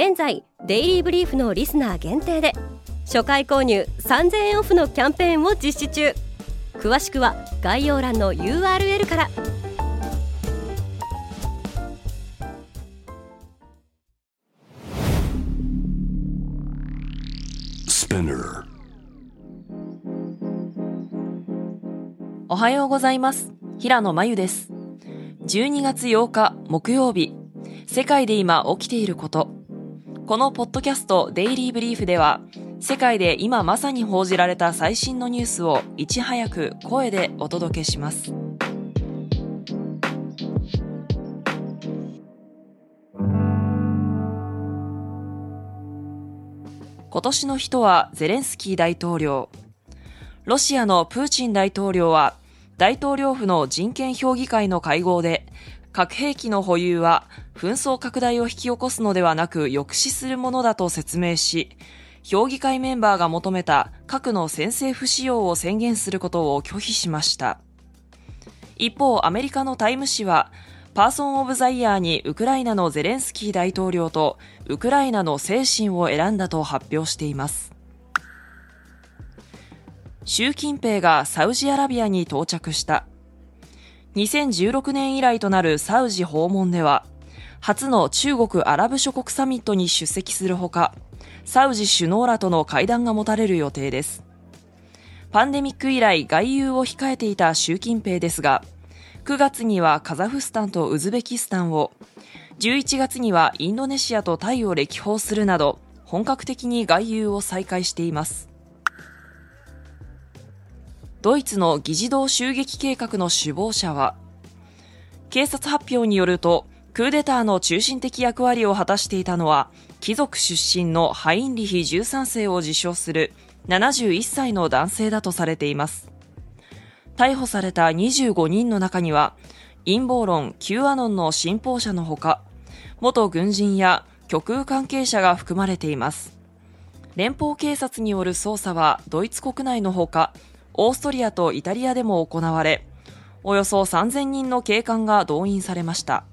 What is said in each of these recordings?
現在デイリーブリーフのリスナー限定で初回購入3000円オフのキャンペーンを実施中。詳しくは概要欄の URL から。おはようございます。平野真由です。12月8日木曜日。世界で今起きていることこのポッドキャストデイリーブリーフでは世界で今まさに報じられた最新のニュースをいち早く声でお届けします。今年の人はゼレンスキー大統領。ロシアのプーチン大統領は大統領府の人権評議会の会合で核兵器の保有は紛争拡大を引き起こすのではなく抑止するものだと説明し、評議会メンバーが求めた核の先制不使用を宣言することを拒否しました。一方、アメリカのタイム誌は、パーソン・オブ・ザ・イヤーにウクライナのゼレンスキー大統領とウクライナの精神を選んだと発表しています。習近平がサウジアラビアに到着した。2016年以来となるサウジ訪問では、初の中国アラブ諸国サミットに出席するほか、サウジ首脳らとの会談が持たれる予定です。パンデミック以来外遊を控えていた習近平ですが、9月にはカザフスタンとウズベキスタンを、11月にはインドネシアとタイを歴訪するなど、本格的に外遊を再開しています。ドイツの議事堂襲撃計画の首謀者は、警察発表によると、クーデターの中心的役割を果たしていたのは、貴族出身のハインリヒ13世を自称する71歳の男性だとされています。逮捕された25人の中には、陰謀論 Q アノンの信奉者のほか、元軍人や極右関係者が含まれています。連邦警察による捜査はドイツ国内のほか、オーストリアとイタリアでも行われ、およそ3000人の警官が動員されました。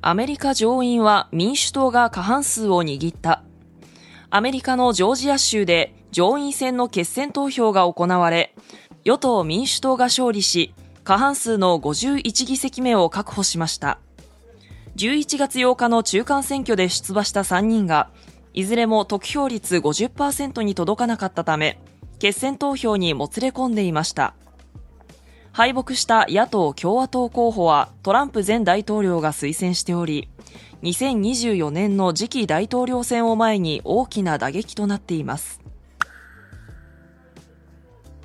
アメリカ上院は民主党が過半数を握った。アメリカのジョージア州で上院選の決選投票が行われ、与党民主党が勝利し、過半数の51議席目を確保しました。11月8日の中間選挙で出馬した3人が、いずれも得票率50%に届かなかったため、決選投票にもつれ込んでいました。敗北した野党共和党候補はトランプ前大統領が推薦しており、2024年の次期大統領選を前に大きな打撃となっています。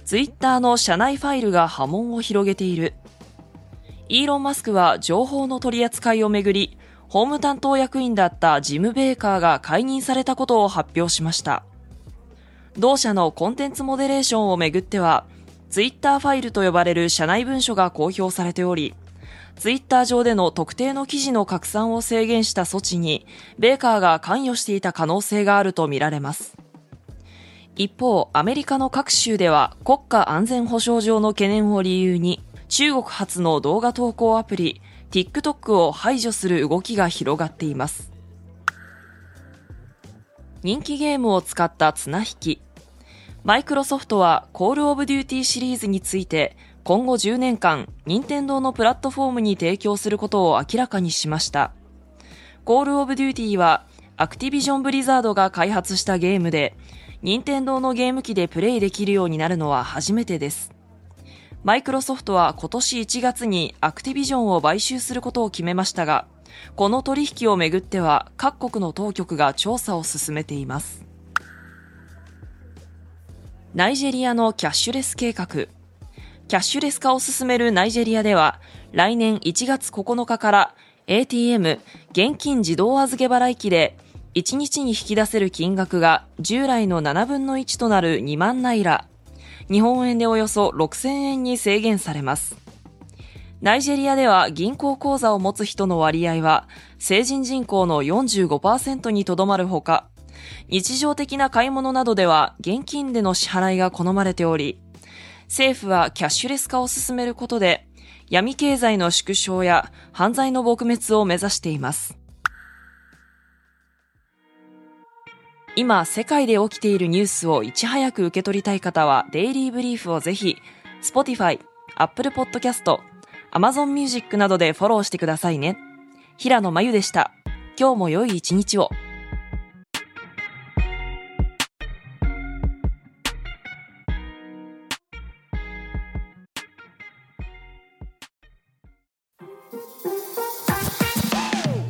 ツイッターの社内ファイルが波紋を広げている。イーロン・マスクは情報の取り扱いをめぐり、法務担当役員だったジム・ベーカーが解任されたことを発表しました。同社のコンテンツモデレーションをめぐっては、ツイッターファイルと呼ばれる社内文書が公表されており、ツイッター上での特定の記事の拡散を制限した措置に、ベーカーが関与していた可能性があるとみられます。一方、アメリカの各州では国家安全保障上の懸念を理由に、中国発の動画投稿アプリ、TikTok を排除する動きが広がっています。人気ゲームを使った綱引き、マイクロソフトはコールオブデューティーシリーズについて今後10年間、任天堂のプラットフォームに提供することを明らかにしました。コールオブデューティーはアクティビジョンブリザードが開発したゲームで、任天堂のゲーム機でプレイできるようになるのは初めてです。マイクロソフトは今年1月にアクティビジョンを買収することを決めましたが、この取引をめぐっては各国の当局が調査を進めています。ナイジェリアのキャッシュレス計画。キャッシュレス化を進めるナイジェリアでは、来年1月9日から ATM 現金自動預け払い機で1日に引き出せる金額が従来の7分の1となる2万ナイラ、日本円でおよそ6000円に制限されます。ナイジェリアでは銀行口座を持つ人の割合は成人人口の45%にとどまるほか、日常的な買い物などでは現金での支払いが好まれており、政府はキャッシュレス化を進めることで、闇経済の縮小や犯罪の撲滅を目指しています。今、世界で起きているニュースをいち早く受け取りたい方は、デイリーブリーフをぜひ、Spotify、Apple Podcast、Amazon Music などでフォローしてくださいね。平野真由でした。今日も良い一日を。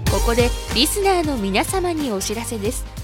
ここでリスナーの皆様にお知らせです